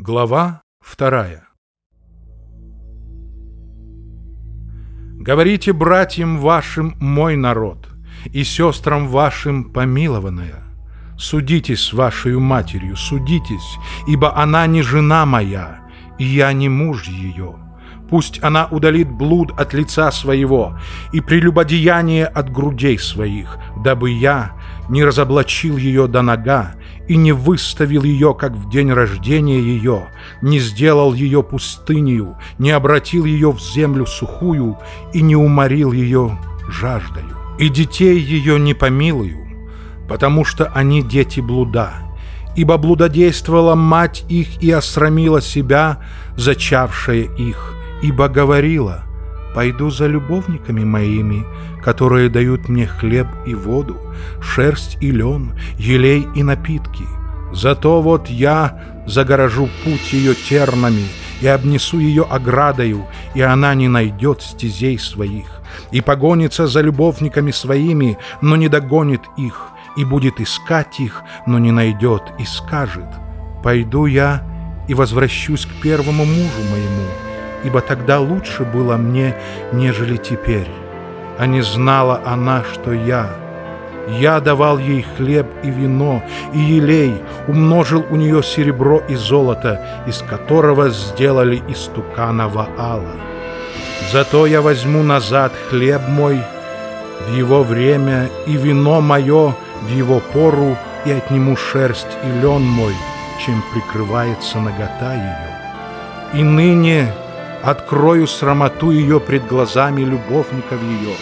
Глава вторая Говорите братьям вашим мой народ, и сестрам вашим помилованная. Судитесь с вашей матерью, судитесь, ибо она не жена моя, и я не муж ее. Пусть она удалит блуд от лица своего и прелюбодеяние от грудей своих, дабы я не разоблачил ее до нога и не выставил ее, как в день рождения ее, не сделал ее пустынью, не обратил ее в землю сухую и не уморил ее жаждою. И детей ее не помилую, потому что они дети блуда, ибо блудодействовала мать их и осрамила себя, зачавшая их, ибо говорила, «Пойду за любовниками моими, которые дают мне хлеб и воду, шерсть и лен, елей и напитки. Зато вот я загорожу путь ее тернами и обнесу ее оградою, и она не найдет стезей своих, и погонится за любовниками своими, но не догонит их, и будет искать их, но не найдет, и скажет, «Пойду я и возвращусь к первому мужу моему, ибо тогда лучше было мне, нежели теперь» а не знала она, что я. Я давал ей хлеб и вино, и елей, умножил у нее серебро и золото, из которого сделали истукана Ваала. Зато я возьму назад хлеб мой в его время и вино мое в его пору, и отниму шерсть и лен мой, чем прикрывается нагота ее. И ныне открою срамоту ее пред глазами любовников ее,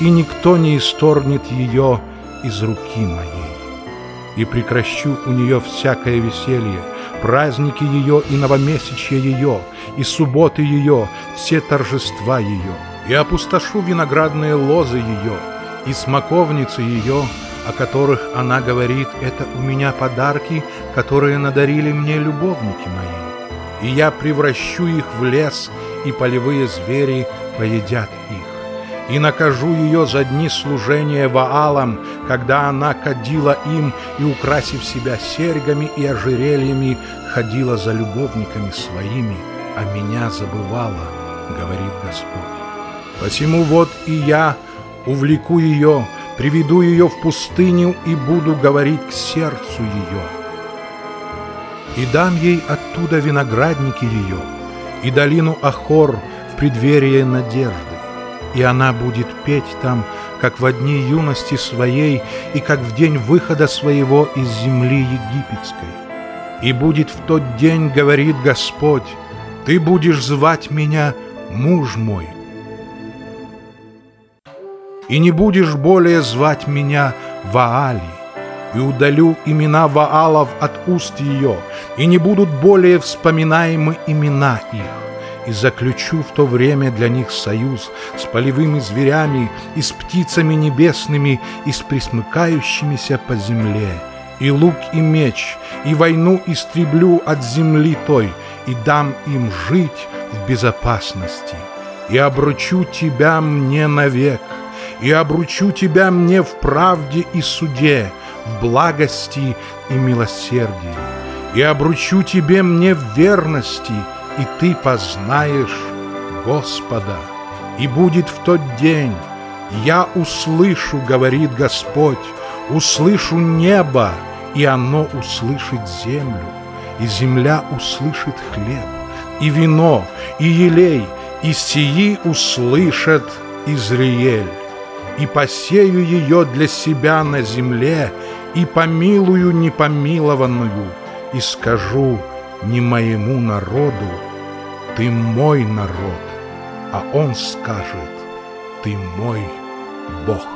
и никто не исторгнет ее из руки моей. И прекращу у нее всякое веселье, праздники ее и новомесячье ее, и субботы ее, все торжества ее, и опустошу виноградные лозы ее, и смоковницы ее, о которых она говорит, это у меня подарки, которые надарили мне любовники мои. И я превращу их в лес и полевые звери поедят их. И накажу ее за дни служения Ваалам, когда она кадила им и, украсив себя серьгами и ожерельями, ходила за любовниками своими, а меня забывала, говорит Господь. Посему вот и я увлеку ее, приведу ее в пустыню и буду говорить к сердцу ее. И дам ей оттуда виноградники ее, и долину Ахор в преддверии надежды. И она будет петь там, как в дни юности своей и как в день выхода своего из земли египетской. И будет в тот день, говорит Господь, ты будешь звать меня муж мой. И не будешь более звать меня Ваали, и удалю имена Ваалов от уст ее, и не будут более вспоминаемы имена их, и заключу в то время для них союз с полевыми зверями и с птицами небесными и с присмыкающимися по земле, и лук и меч, и войну истреблю от земли той, и дам им жить в безопасности, и обручу тебя мне навек, и обручу тебя мне в правде и суде, в благости и милосердии, и обручу тебе мне в верности, и ты познаешь Господа. И будет в тот день, я услышу, говорит Господь, услышу небо, и оно услышит землю, и земля услышит хлеб, и вино, и елей, и сии услышат Израиль. И посею ее для себя на земле, и помилую непомилованную, и скажу не моему народу, ты мой народ, а он скажет, ты мой Бог.